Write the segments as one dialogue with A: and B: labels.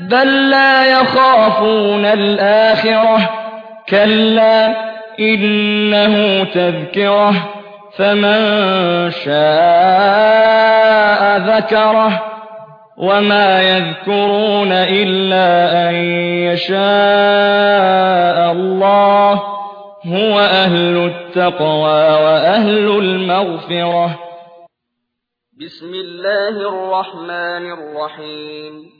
A: بل لا يخافون الآخرة. كلا إنه تذكرة. فمن شاء ذكره. وما يذكرون إلا أن يشاء الله. هو أهل التقوى وأهل المغفرة.
B: بسم الله الرحمن الرحيم.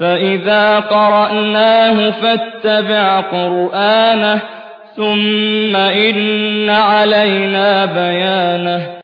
A: فإذا قرأناه فاتبع قرآنه ثم إن علينا بيانه